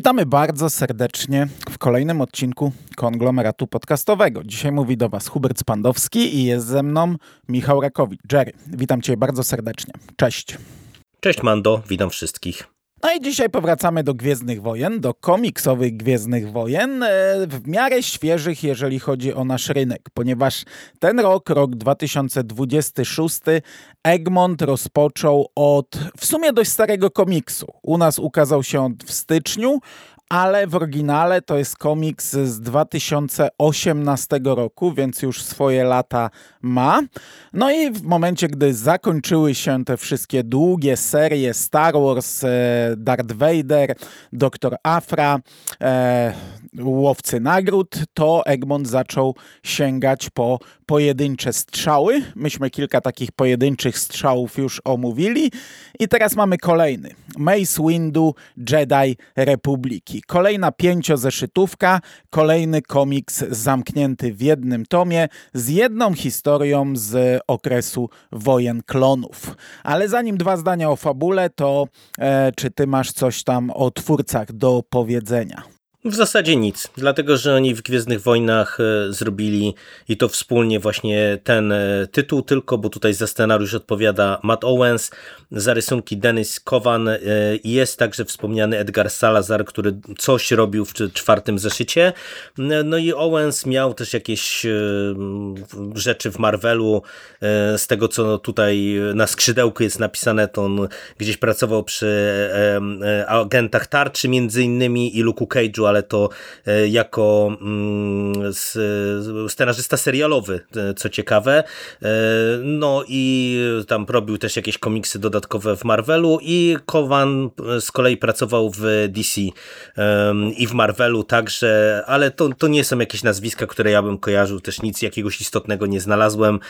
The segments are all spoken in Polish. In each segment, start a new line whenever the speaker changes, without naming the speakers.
Witamy bardzo serdecznie w kolejnym odcinku konglomeratu podcastowego. Dzisiaj mówi do Was Hubert Spandowski i jest ze mną Michał Rakowicz. Jerry, witam Cię bardzo serdecznie. Cześć.
Cześć Mando, witam wszystkich.
No i dzisiaj powracamy do Gwiezdnych Wojen, do komiksowych Gwiezdnych Wojen, e, w miarę świeżych, jeżeli chodzi o nasz rynek, ponieważ ten rok, rok 2026, Egmont rozpoczął od w sumie dość starego komiksu. U nas ukazał się on w styczniu, ale w oryginale to jest komiks z 2018 roku, więc już swoje lata ma. No i w momencie, gdy zakończyły się te wszystkie długie serie Star Wars, e, Darth Vader, Doktor Afra, e, Łowcy Nagród, to Egmont zaczął sięgać po pojedyncze strzały. Myśmy kilka takich pojedynczych strzałów już omówili i teraz mamy kolejny. Mace Windu Jedi Republiki. Kolejna pięciozeszytówka, kolejny komiks zamknięty w jednym tomie z jedną historią z okresu wojen klonów. Ale zanim dwa zdania o fabule, to e, czy ty masz coś tam o twórcach do powiedzenia?
W zasadzie nic, dlatego że oni w Gwiezdnych Wojnach e, zrobili i to wspólnie właśnie ten e, tytuł tylko, bo tutaj za scenariusz odpowiada Matt Owens, za rysunki Dennis Kowan e, i jest także wspomniany Edgar Salazar, który coś robił w czwartym zeszycie. No i Owens miał też jakieś rzeczy w Marvelu, z tego co tutaj na skrzydełku jest napisane, to on gdzieś pracował przy agentach tarczy między innymi i Luke'u Cage'u, ale to e, jako mm, scenarzysta serialowy, e, co ciekawe. E, no i tam robił też jakieś komiksy dodatkowe w Marvelu i Kowan z kolei pracował w DC i w Marvelu także, ale to, to nie są jakieś nazwiska, które ja bym kojarzył, też nic jakiegoś istotnego nie znalazłem.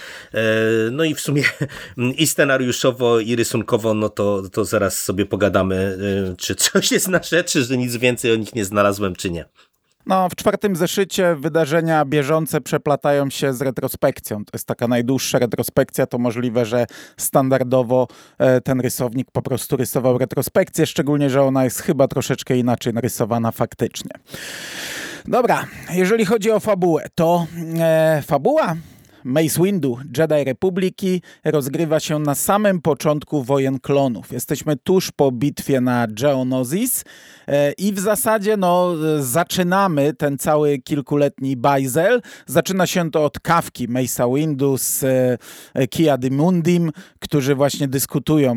No i w sumie i scenariuszowo, i rysunkowo, no to, to zaraz sobie pogadamy, czy coś jest na rzeczy, że nic więcej o nich nie znalazłem czy nie.
No, w czwartym zeszycie wydarzenia bieżące przeplatają się z retrospekcją. To jest taka najdłuższa retrospekcja. To możliwe, że standardowo e, ten rysownik po prostu rysował retrospekcję, szczególnie, że ona jest chyba troszeczkę inaczej narysowana faktycznie. Dobra, jeżeli chodzi o fabułę, to e, fabuła Mace Windu, Jedi Republiki, rozgrywa się na samym początku wojen klonów. Jesteśmy tuż po bitwie na Geonosis e, i w zasadzie no, zaczynamy ten cały kilkuletni bajzel. Zaczyna się to od kawki Mace'a Windu z e, Kia Mundim, którzy właśnie dyskutują e,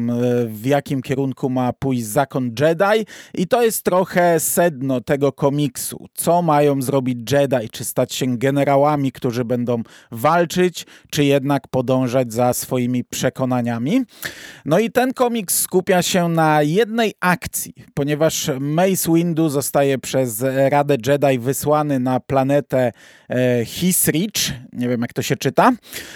w jakim kierunku ma pójść zakon Jedi i to jest trochę sedno tego komiksu. Co mają zrobić Jedi? Czy stać się generałami, którzy będą walczyć czy jednak podążać za swoimi przekonaniami. No i ten komiks skupia się na jednej akcji, ponieważ Mace Windu zostaje przez Radę Jedi wysłany na planetę e, Hisrich, nie wiem jak to się czyta,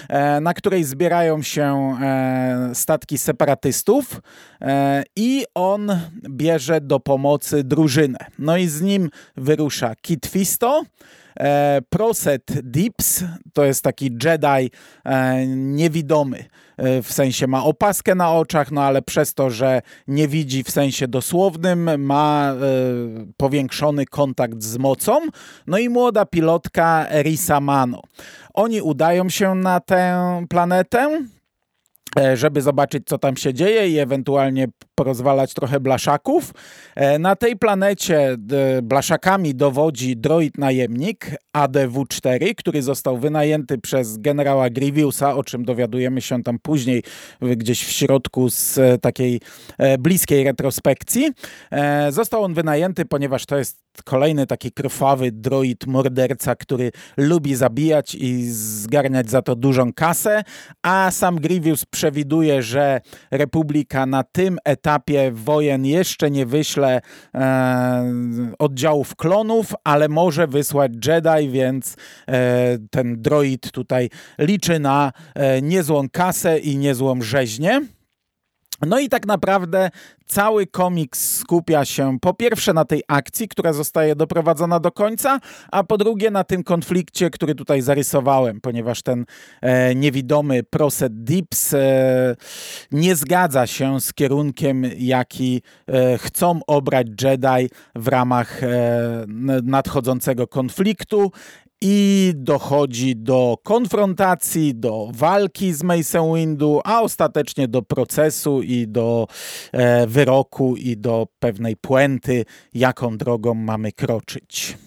e, na której zbierają się e, statki separatystów e, i on bierze do pomocy drużynę. No i z nim wyrusza Kit Fisto, E, Proset Dips to jest taki Jedi niewidomy. E, w sensie ma opaskę na oczach, no ale przez to, że nie widzi w sensie dosłownym, ma powiększony kontakt z mocą. No i młoda pilotka Risa Mano. Oni udają się na tę planetę E, żeby zobaczyć, co tam się dzieje i ewentualnie porozwalać trochę blaszaków. E, na tej planecie blaszakami dowodzi droid najemnik ADW-4, który został wynajęty przez generała Grievousa, o czym dowiadujemy się tam później gdzieś w środku z e, takiej bliskiej retrospekcji. Został on wynajęty, ponieważ to jest kolejny taki krwawy droid morderca, który lubi zabijać i zgarniać za to dużą kasę, a sam Grievous przewiduje, że Republika na tym etapie wojen jeszcze nie wyśle e, oddziałów klonów, ale może wysłać Jedi, więc e, ten droid tutaj liczy na e, niezłą kasę i niezłą rzeźnię. No i tak naprawdę cały komiks skupia się po pierwsze na tej akcji, która zostaje doprowadzona do końca, a po drugie na tym konflikcie, który tutaj zarysowałem, ponieważ ten e, niewidomy Proset Dips e, nie zgadza się z kierunkiem, jaki e, chcą obrać Jedi w ramach e, nadchodzącego konfliktu i dochodzi do konfrontacji, do walki z Mace Windu, a ostatecznie do procesu i do e, wyroku i do pewnej puenty, jaką drogą mamy kroczyć.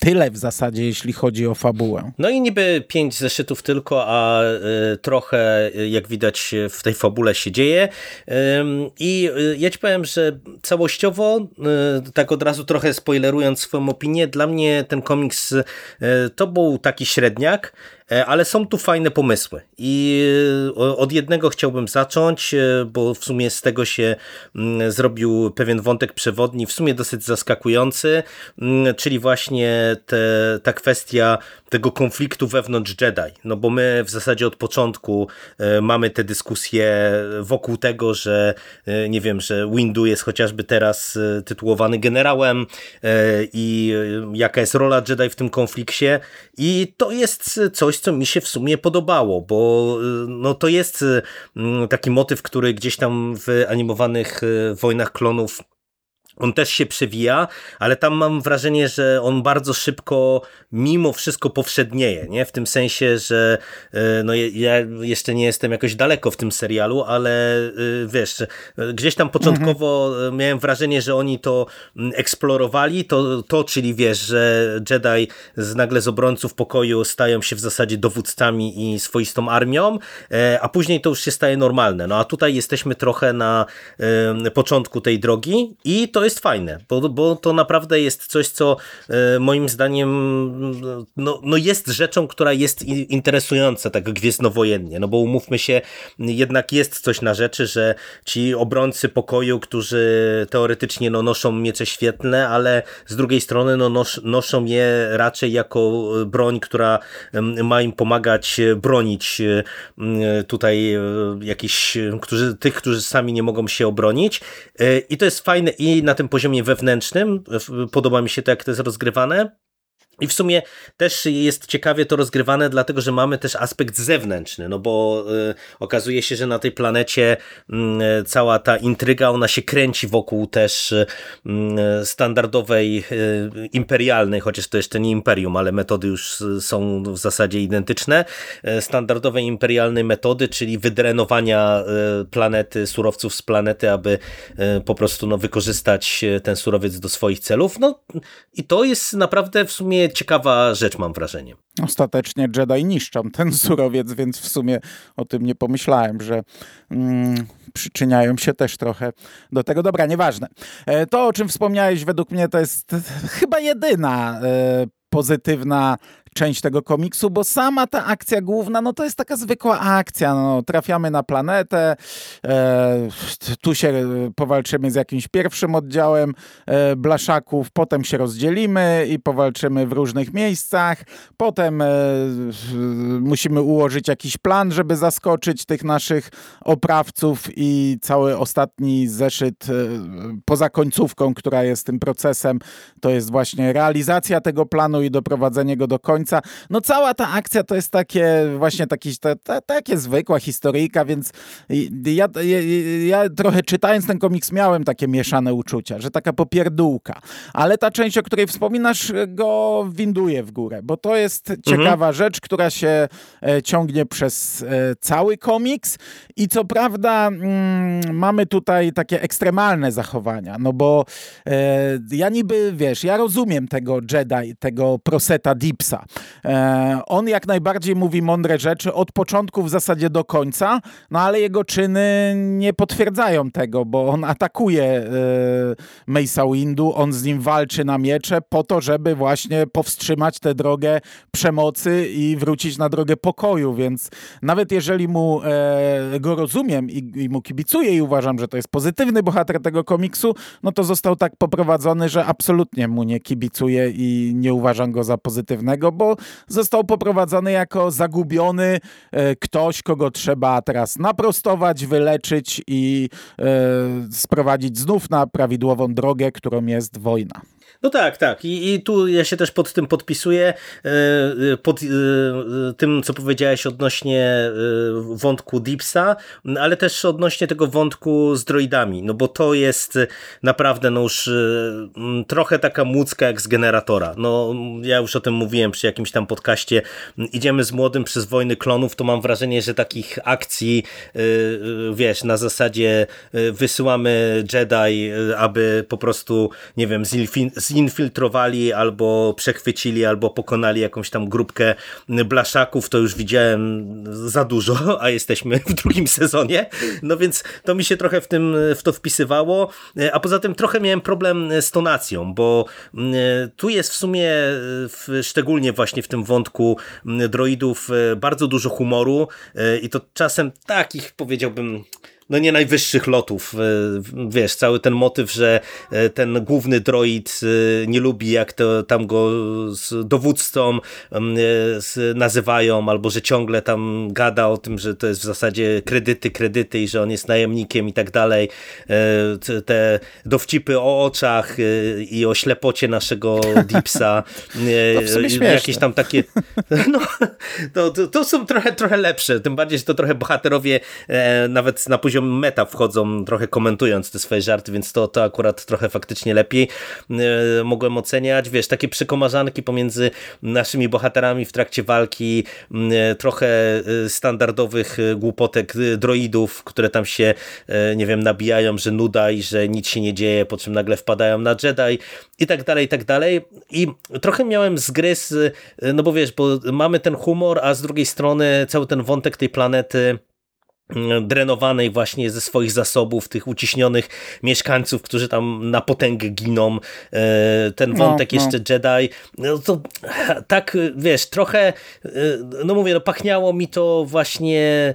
Tyle w zasadzie, jeśli chodzi o fabułę.
No i niby pięć zeszytów tylko, a y, trochę, y, jak widać, w tej fabule się dzieje. I y, ja ci powiem, że całościowo, tak od razu trochę spoilerując swoją opinię, dla mnie ten komiks to był taki średniak. E, ale są tu fajne pomysły. I e, od jednego chciałbym zacząć, e, bo w sumie z tego się mm, zrobił pewien wątek przewodni, w sumie dosyć zaskakujący, mm, czyli właśnie te, ta kwestia tego konfliktu wewnątrz Jedi, no bo my w zasadzie od początku mamy te dyskusje wokół tego, że nie wiem, że Windu jest chociażby teraz tytułowany generałem i jaka jest rola Jedi w tym konflikcie. I to jest coś, co mi się w sumie podobało, bo y, no, to jest y, mm, taki motyw, który gdzieś tam w animowanych y, Wojnach Klonów on też się przewija, ale tam mam wrażenie, że on bardzo szybko mimo wszystko powszednieje, nie? W tym sensie, że e, no ja jeszcze nie jestem jakoś daleko w tym serialu, ale e, wiesz, gdzieś tam początkowo mhm. miałem wrażenie, że oni to mm, eksplorowali, to, to czyli wiesz, że Jedi z nagle z obrońców pokoju stają się w zasadzie dowódcami i swoistą armią, a później to już się staje normalne. No a tutaj jesteśmy trochę na początku tej drogi i to jest jest fajne, bo, bo to naprawdę jest coś, co e, moim zdaniem no, no jest rzeczą, która jest interesująca tak gwiezdnowojennie, no bo umówmy się, jednak jest coś na rzeczy, że ci obrońcy pokoju, którzy teoretycznie no, noszą miecze świetne, ale z drugiej strony no, nos, noszą je raczej jako broń, która ma im pomagać bronić tutaj e, jakichś, którzy, tych, którzy sami nie mogą się obronić. E, i to jest fajne i na tym poziomie wewnętrznym. Podoba mi się to, jak to jest rozgrywane. I w sumie też jest ciekawie to rozgrywane, dlatego że mamy też aspekt zewnętrzny, no bo y, okazuje się, że na tej planecie y, cała ta intryga, ona się kręci wokół też y, standardowej y, imperialnej, chociaż to jeszcze nie imperium, ale metody już są w zasadzie identyczne, y, standardowej imperialnej metody, czyli wydrenowania y, planety, surowców z planety, aby po prostu no, wykorzystać ten surowiec do swoich celów. No i to jest naprawdę w sumie ciekawa rzecz, mam wrażenie.
Ostatecznie Jedi niszczą ten surowiec, więc w sumie o tym nie pomyślałem, że mm, przyczyniają się też trochę do tego. Dobra, nieważne. E, to, o czym wspomniałeś, według mnie to jest chyba jedyna e, pozytywna część tego komiksu, bo sama ta akcja główna, no to jest taka zwykła akcja. No, trafiamy na planetę, e, tu się powalczymy z jakimś pierwszym oddziałem e, blaszaków, potem się rozdzielimy i powalczymy w różnych miejscach, potem e, musimy ułożyć jakiś plan, żeby zaskoczyć tych naszych oprawców i cały ostatni zeszyt e, poza końcówką, która jest tym procesem, to jest właśnie realizacja tego planu i doprowadzenie go do końca końca. No cała ta akcja to jest takie właśnie taki, ta, ta, takie zwykła historyjka, więc ja, ja, ja, trochę czytając ten komiks miałem takie mieszane uczucia, że taka popierdółka. Ale ta część, o której wspominasz, go winduje w górę, bo to jest mhm. ciekawa mhm. rzecz, która się e, ciągnie przez e, cały komiks i co prawda mm, mamy tutaj takie ekstremalne zachowania, no bo e, ja niby, wiesz, ja rozumiem tego Jedi, tego Proseta Dipsa, on jak najbardziej mówi mądre rzeczy od początku w zasadzie do końca, no ale jego czyny nie potwierdzają tego, bo on atakuje e, Mace'a Windu, on z nim walczy na miecze po to, żeby właśnie powstrzymać tę drogę przemocy i wrócić na drogę pokoju, więc nawet jeżeli mu e, go rozumiem i, i mu kibicuję i uważam, że to jest pozytywny bohater tego komiksu, no to został tak poprowadzony, że absolutnie mu nie kibicuję i nie uważam go za pozytywnego, bo został poprowadzony jako zagubiony e, ktoś, kogo trzeba teraz naprostować, wyleczyć i e, sprowadzić znów na prawidłową drogę, którą jest wojna.
No tak, tak. I, I tu ja się też pod tym podpisuję, e, e, pod e, tym, co powiedziałeś odnośnie wątku Deepsa, ale też odnośnie tego wątku z droidami, no bo to jest naprawdę no już trochę taka mucka jak z generatora. No ja już o tym mówiłem przy jakimś tam podcaście. Idziemy z młodym przez wojny klonów, to mam wrażenie, że takich akcji, wiesz, na zasadzie wysyłamy Jedi, aby po prostu, nie wiem, z zinfiltrowali albo przechwycili, albo pokonali jakąś tam grupkę blaszaków, to już widziałem za dużo, a jesteśmy w drugim sezonie, no więc to mi się trochę w, tym, w to wpisywało, a poza tym trochę miałem problem z tonacją, bo mm, tu jest w sumie, w, szczególnie właśnie w tym wątku droidów, bardzo dużo humoru i to czasem takich powiedziałbym no nie najwyższych lotów. E, wiesz, cały ten motyw, że e, ten główny droid e, nie lubi, jak to tam go z dowódcą nazywają, albo że ciągle tam gada o tym, że to jest w zasadzie kredyty, kredyty i że on jest najemnikiem i tak dalej. Te dowcipy o oczach i o ślepocie naszego Deepsa.
jakieś
tam takie no, to, to, to, są trochę, trochę lepsze, tym bardziej, że to trochę bohaterowie nawet na poziomie poziom meta wchodzą, trochę komentując te swoje żarty, więc to, to akurat trochę faktycznie lepiej e, mogłem oceniać. Wiesz, takie przekomarzanki pomiędzy naszymi bohaterami w trakcie walki, e, trochę e, standardowych głupotek droidów, które tam się, nie wiem, nabijają, że nuda i że nic się nie dzieje, po czym nagle wpadają na Jedi i tak dalej, i tak dalej. I trochę miałem zgryz, no bo wiesz, bo mamy ten humor, a z drugiej strony cały ten wątek tej planety drenowanej właśnie ze swoich zasobów, tych uciśnionych mieszkańców, którzy tam na potęgę giną, e, ten no, wątek no, jeszcze Jedi, no to tak, wiesz, trochę, e, no mówię, no pachniało mi to właśnie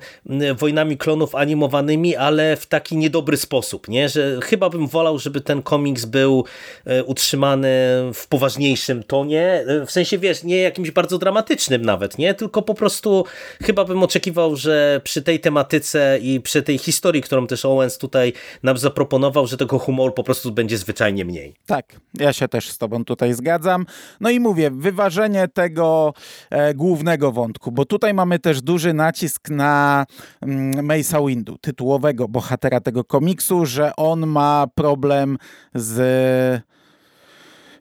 wojnami klonów animowanymi, ale w taki niedobry sposób, nie, że chyba bym wolał, żeby ten komiks był e, utrzymany w poważniejszym tonie, w sensie, wiesz, nie jakimś bardzo dramatycznym nawet, nie, tylko po prostu chyba bym oczekiwał, że przy tej tematyce i przy tej historii, którą też Owens tutaj nam zaproponował, że tego humoru po prostu będzie zwyczajnie mniej.
Tak, ja się też z tobą tutaj zgadzam. No i mówię, wyważenie tego e, głównego wątku, bo tutaj mamy też duży nacisk na mm, Mace'a Windu, tytułowego bohatera tego komiksu, że on ma problem z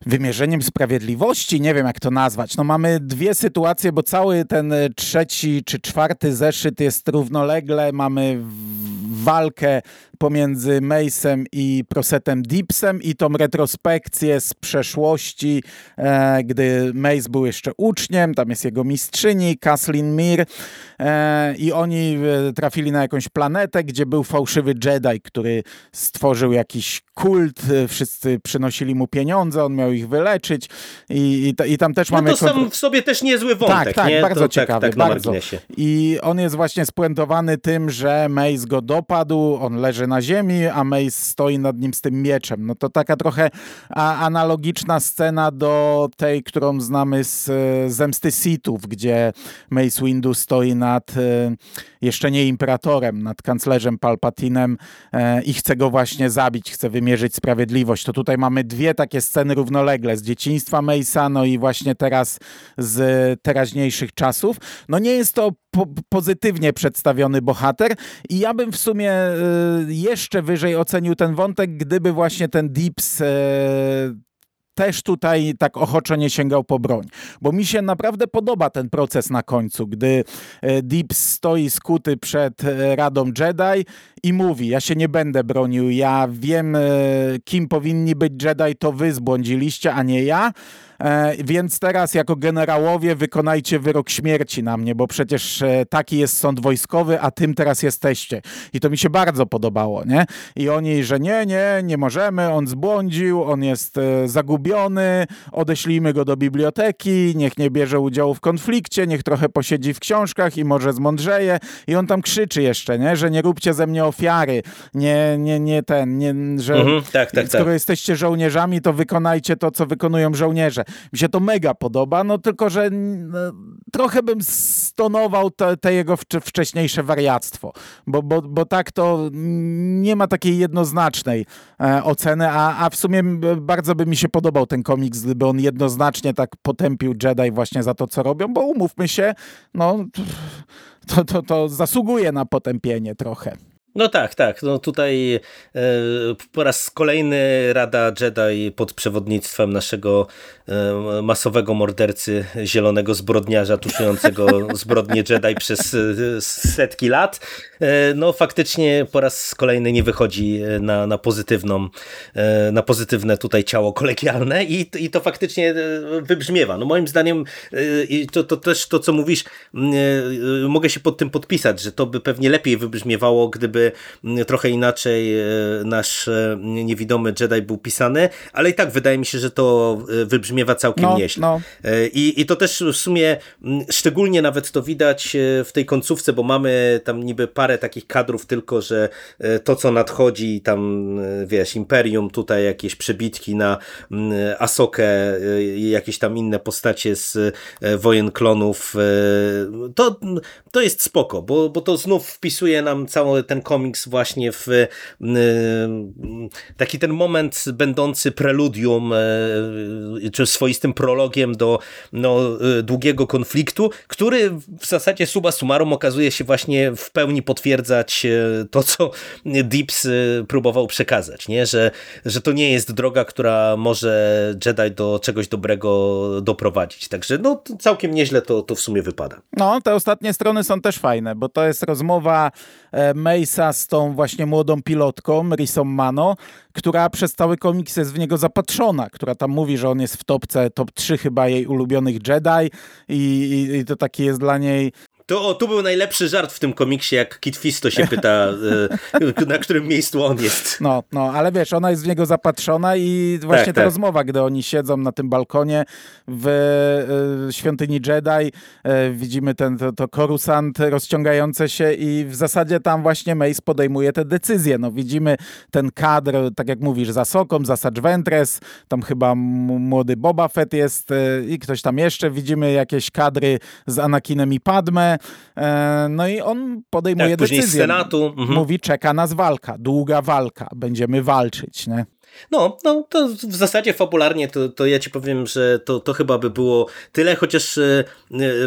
wymierzeniem sprawiedliwości, nie wiem jak to nazwać. No mamy dwie sytuacje, bo cały ten trzeci czy czwarty zeszyt jest równolegle, mamy walkę pomiędzy Mace'em i Prosetem Deepsem i tą retrospekcję z przeszłości, e, gdy Mace był jeszcze uczniem, tam jest jego mistrzyni, Kathleen Mir e, i oni e, trafili na jakąś planetę, gdzie był fałszywy Jedi, który stworzył jakiś kult, e, wszyscy przynosili mu pieniądze, on miał ich wyleczyć i, i, i tam też
no
mamy...
to sam w sobie też niezły wątek,
Tak, tak,
nie?
bardzo
to,
ciekawy,
tak, tak
bardzo. I on jest właśnie spuentowany tym, że Mace go dopadł, on leży na ziemi, a Mace stoi nad nim z tym mieczem. No to taka trochę analogiczna scena do tej, którą znamy z Zemsty Sithów, gdzie Mace Windu stoi nad e, jeszcze nie imperatorem, nad kanclerzem Palpatinem e, i chce go właśnie zabić, chce wymierzyć sprawiedliwość. To tutaj mamy dwie takie sceny równolegle z dzieciństwa Mace'a, no i właśnie teraz z teraźniejszych czasów. No nie jest to po pozytywnie przedstawiony bohater i ja bym w sumie y, jeszcze wyżej ocenił ten wątek, gdyby właśnie ten Deeps y, też tutaj tak ochoczo nie sięgał po broń. Bo mi się naprawdę podoba ten proces na końcu, gdy e, Deep stoi skuty przed e, Radą Jedi i mówi, ja się nie będę bronił, ja wiem, e, kim powinni być Jedi, to wy zbłądziliście, a nie ja. E, więc teraz jako generałowie wykonajcie wyrok śmierci na mnie, bo przecież e, taki jest sąd wojskowy, a tym teraz jesteście. I to mi się bardzo podobało, nie? I oni, że nie, nie, nie możemy, on zbłądził, on jest e, zagubiony, odeślijmy go do biblioteki, niech nie bierze udziału w konflikcie, niech trochę posiedzi w książkach i może zmądrzeje. I on tam krzyczy jeszcze, nie? Że nie róbcie ze mnie ofiary, nie, nie, nie ten, nie, że
mhm, tak, tak,
skoro tak. jesteście żołnierzami, to wykonajcie to, co wykonują żołnierze. Mi się to mega podoba, no tylko, że no, trochę bym stonował te, te jego wcześniejsze wariactwo, bo, bo, bo tak to nie ma takiej jednoznacznej e, oceny, a, a w sumie bardzo by mi się podobał ten komiks, gdyby on jednoznacznie tak potępił Jedi właśnie za to, co robią, bo umówmy się, no to, to, to zasługuje na potępienie trochę.
No tak, tak. No tutaj e, po raz kolejny Rada Jedi pod przewodnictwem naszego e, masowego mordercy, zielonego zbrodniarza tuszującego zbrodnie Jedi przez e, setki lat, no faktycznie po raz kolejny nie wychodzi na, na pozytywną, na pozytywne tutaj ciało kolegialne i, i to faktycznie wybrzmiewa. No moim zdaniem i to, to też to, co mówisz, mogę się pod tym podpisać, że to by pewnie lepiej wybrzmiewało, gdyby trochę inaczej e, nasz e, niewidomy Jedi był pisany, ale i tak wydaje mi się, że to e, wybrzmiewa całkiem no, nieźle. No. I, I to też w sumie szczególnie nawet to widać w tej końcówce, bo mamy tam niby parę takich kadrów tylko, że to co nadchodzi, tam wiesz, Imperium, tutaj jakieś przebitki na Asokę i jakieś tam inne postacie z Wojen Klonów, to, to jest spoko, bo, bo to znów wpisuje nam cały ten komiks właśnie w y, taki ten moment będący preludium y, czy swoistym prologiem do no, y, długiego konfliktu, który w zasadzie suma summarum okazuje się właśnie w pełni potwierdzać to, co Deeps próbował przekazać, nie? Że, że to nie jest droga, która może Jedi do czegoś dobrego doprowadzić. Także no, całkiem nieźle to, to w sumie wypada.
No, te ostatnie strony są też fajne, bo to jest rozmowa e, Z tą właśnie młodą pilotką, Risą Mano, która przez cały komiks jest w niego zapatrzona, która tam mówi, że on jest w topce, top 3 chyba jej ulubionych Jedi i, i, i to taki jest dla niej
to o, tu był najlepszy żart w tym komiksie, jak Kit Fisto się pyta, e, na którym miejscu on jest.
No, no, ale wiesz, ona jest w niego zapatrzona i właśnie tak, ta tak. rozmowa, gdy oni siedzą na tym balkonie w e, świątyni Jedi, e, widzimy ten, to, to korusant rozciągające się i w zasadzie tam właśnie Mace podejmuje te decyzje. No, widzimy ten kadr, tak jak mówisz, za Soką, za Ventres, tam chyba młody Boba Fett jest i ktoś tam jeszcze. Widzimy jakieś kadry z Anakinem i Padme, E, no i on podejmuje tak, decyzję. Z
Senatu.
Mhm. Mówi, czeka nas walka, długa walka, będziemy walczyć. Nie?
No, no to w zasadzie fabularnie to, to ja ci powiem, że to, to chyba by było tyle, chociaż e,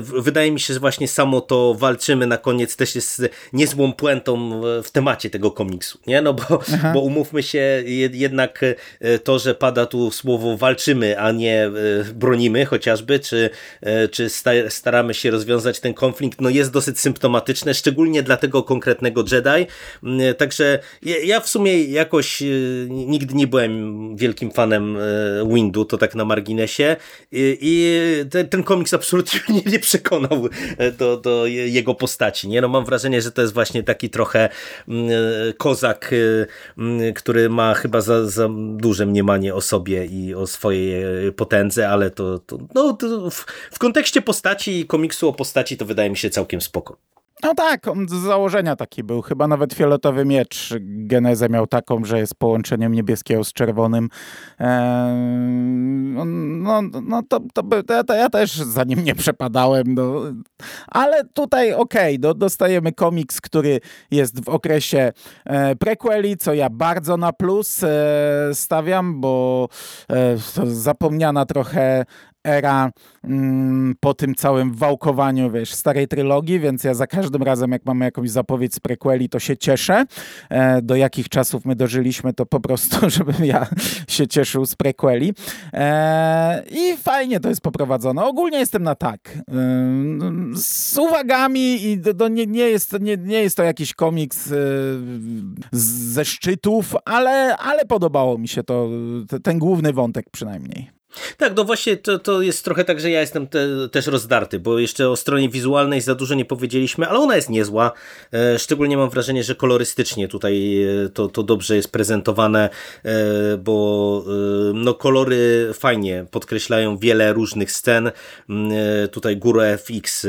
wydaje mi się, że właśnie samo to walczymy na koniec też jest niezłą puentą w temacie tego komiksu, nie? No bo, bo umówmy się, jednak e, to, że pada tu słowo walczymy, a nie e, bronimy chociażby, czy, czy staramy się rozwiązać ten konflikt, no jest dosyć symptomatyczne, szczególnie dla tego konkretnego Jedi. Także ja w sumie jakoś nigdy nie byłem byłem wielkim fanem e, Windu, to tak na marginesie i, ten, ten komiks absolutnie mnie nie przekonał e, do, do jego postaci. Nie? No mam wrażenie, że to jest właśnie taki trochę mm, e, kozak, mm, który ma chyba za, za duże mniemanie o sobie i o swojej potędze, ale to, to, no, to w, w kontekście postaci i komiksu o postaci to wydaje mi się całkiem spoko.
No tak, on z założenia taki był. Chyba nawet fioletowy miecz genezę miał taką, że jest połączeniem niebieskiego z czerwonym. Eee, no, no to, to, to, to, ja też za nim nie przepadałem. No. Ale tutaj okej, okay, do, dostajemy komiks, który jest w okresie e, prequeli, co ja bardzo na plus e, stawiam, bo e, zapomniana trochę era mm, po tym całym wałkowaniu, wiesz, starej trylogii, więc ja za każdym razem, jak mamy jakąś zapowiedź z prequeli, to się cieszę. E, do jakich czasów my dożyliśmy, to po prostu, żebym ja się cieszył z prequeli. E, I fajnie to jest poprowadzone. Ogólnie jestem na tak. E, z uwagami i do, do, nie, nie, jest, nie, nie jest to jakiś komiks e, ze szczytów, ale, ale podobało mi się to, ten główny wątek przynajmniej.
Tak, no właśnie to, to jest trochę tak, że ja jestem te, też rozdarty, bo jeszcze o stronie wizualnej za dużo nie powiedzieliśmy, ale ona jest niezła. E, szczególnie mam wrażenie, że kolorystycznie tutaj e, to, to dobrze jest prezentowane, e, bo no, kolory fajnie podkreślają wiele różnych scen. Mm, tutaj Guru FX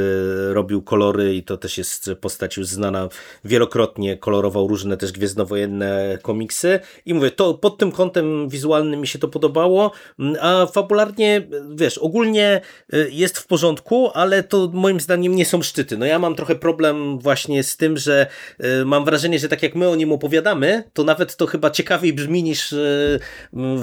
robił kolory i to też jest postać już znana wielokrotnie, kolorował różne też gwiezdnowojenne komiksy i mówię, to pod tym kątem wizualnym mi się to podobało, mm, a fabularnie, wiesz, ogólnie y, jest w porządku, ale to moim zdaniem nie są szczyty. No ja mam trochę problem właśnie z tym, że y, mam wrażenie, że tak jak my o nim opowiadamy, to nawet to chyba ciekawiej brzmi niż y,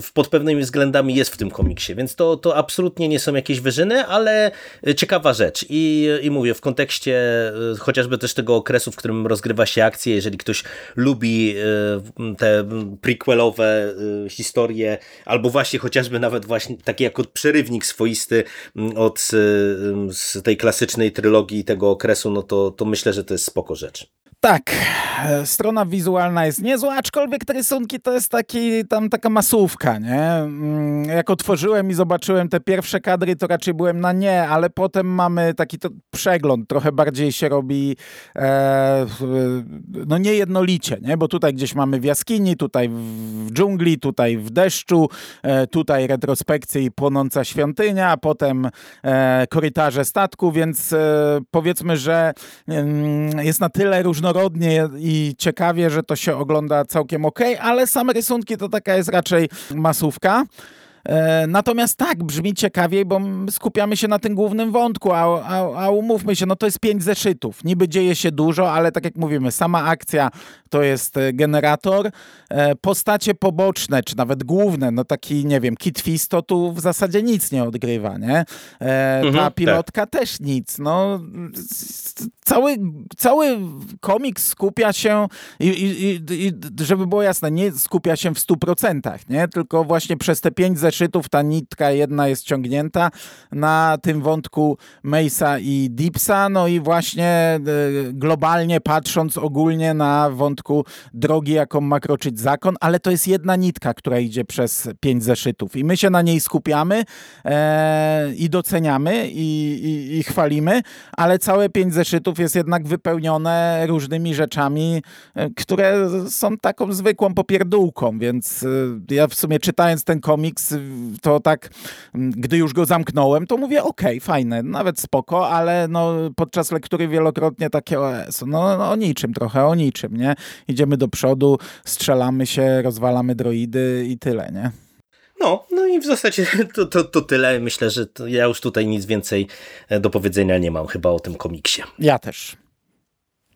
w- pod pewnymi względami jest w tym komiksie, więc to, to absolutnie nie są jakieś wyżyny, ale ciekawa rzecz i, i mówię, w kontekście chociażby też tego okresu, w którym rozgrywa się akcja, jeżeli ktoś lubi te prequelowe y, historie, albo właśnie chociażby nawet właśnie taki jako przerywnik swoisty mm, od y, z tej klasycznej trylogii tego okresu, no to, to myślę, że to jest spoko rzecz.
Tak, e, strona wizualna jest niezła, aczkolwiek te rysunki to jest taki, tam taka masówka, nie? Mm, Jak otworzyłem i zobaczyłem te pierwsze kadry, to raczej byłem na nie, ale potem mamy taki przegląd, trochę bardziej się robi e, no niejednolicie, nie? Bo tutaj gdzieś mamy w jaskini, tutaj w dżungli, tutaj w deszczu, e, tutaj retrospekcje i płonąca świątynia, potem e, korytarze statku, więc e, powiedzmy, że mm, jest na tyle różnorodnie i ciekawie, że to się ogląda całkiem ok, ale same rysunki to taka jest raczej masówka. E, Natomiast tak, brzmi ciekawiej, bo skupiamy się na tym głównym wątku, a, a, a umówmy się, no to jest pięć zeszytów. Niby dzieje się dużo, ale tak jak mówimy, sama akcja to jest e, generator. E, Postacie poboczne, czy nawet główne, no taki, nie wiem, Kit Fisto tu w zasadzie nic nie odgrywa, nie? E,
Mhm,
Ta
tak.
pilotka też nic, no. Cały, cały komiks skupia się i, i, i, żeby było jasne, nie skupia się w 100%, nie? Tylko właśnie przez te pięć zeszytów ta nitka jedna jest ciągnięta na tym wątku Mace'a i Deepsa, no i właśnie e, globalnie patrząc ogólnie na wątku drogi, jaką ma kroczyć zakon, ale to jest jedna nitka, która idzie przez pięć zeszytów. I my się na niej skupiamy e, i doceniamy i, i, i chwalimy, ale całe pięć zeszytów jest jednak wypełnione różnymi rzeczami, e, które są taką zwykłą popierdółką, więc e, ja w sumie czytając ten komiks, to tak, m, gdy już go zamknąłem, to mówię, okej, fajne, nawet spoko, ale no, podczas lektury wielokrotnie takie OS, no, no o niczym trochę, o niczym, nie? Idziemy do przodu, strzelamy się, rozwalamy droidy i tyle, nie?
No, no i w zasadzie to, to, to tyle. Myślę, że ja już tutaj nic więcej e, do powiedzenia nie mam chyba o tym komiksie.
Ja też.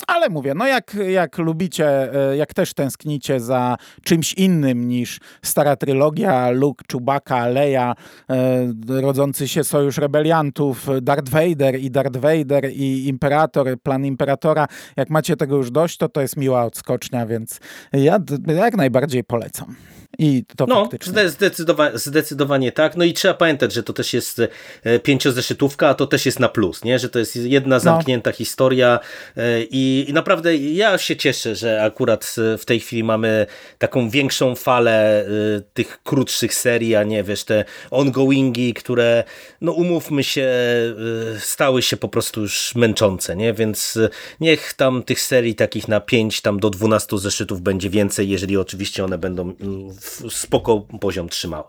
Ale mówię, no jak, jak lubicie, e, jak też tęsknicie za czymś innym niż stara trylogia, Luke, Chewbacca, Leia, e, rodzący się sojusz rebeliantów, Darth Vader i Darth Vader i Imperator, plan Imperatora, jak macie tego już dość, to to jest miła odskocznia, więc ja jak najbardziej polecam. I to
No,
faktycznie.
zde- zdecydowa zdecydowanie tak. No i trzeba pamiętać, że to też jest e, pięciozeszytówka, a to też jest na plus, nie? że to jest jedna zamknięta historia e, i, i naprawdę ja się cieszę, że akurat e, w tej chwili mamy taką większą falę tych krótszych serii, a nie wiesz, te ongoingi, które no umówmy się, stały się po prostu już męczące, nie? Więc niech tam tych serii takich na 5 tam do 12 zeszytów będzie więcej, jeżeli oczywiście one będą mm, spoko poziom trzymały.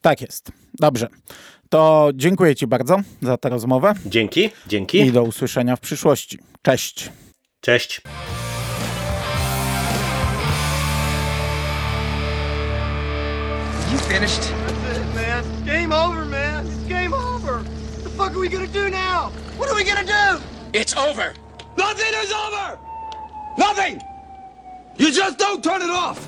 Tak jest. Dobrze. To dziękuję Ci bardzo za tę rozmowę
Dzięki, dzięki.
i do usłyszenia w przyszłości. Cześć.
Cześć.
You finished?
That's it, man. Game over, man. It's game over. What the fuck are we gonna do now? What are we gonna do?
It's over.
Nothing is over! Nothing!
You just don't turn it off.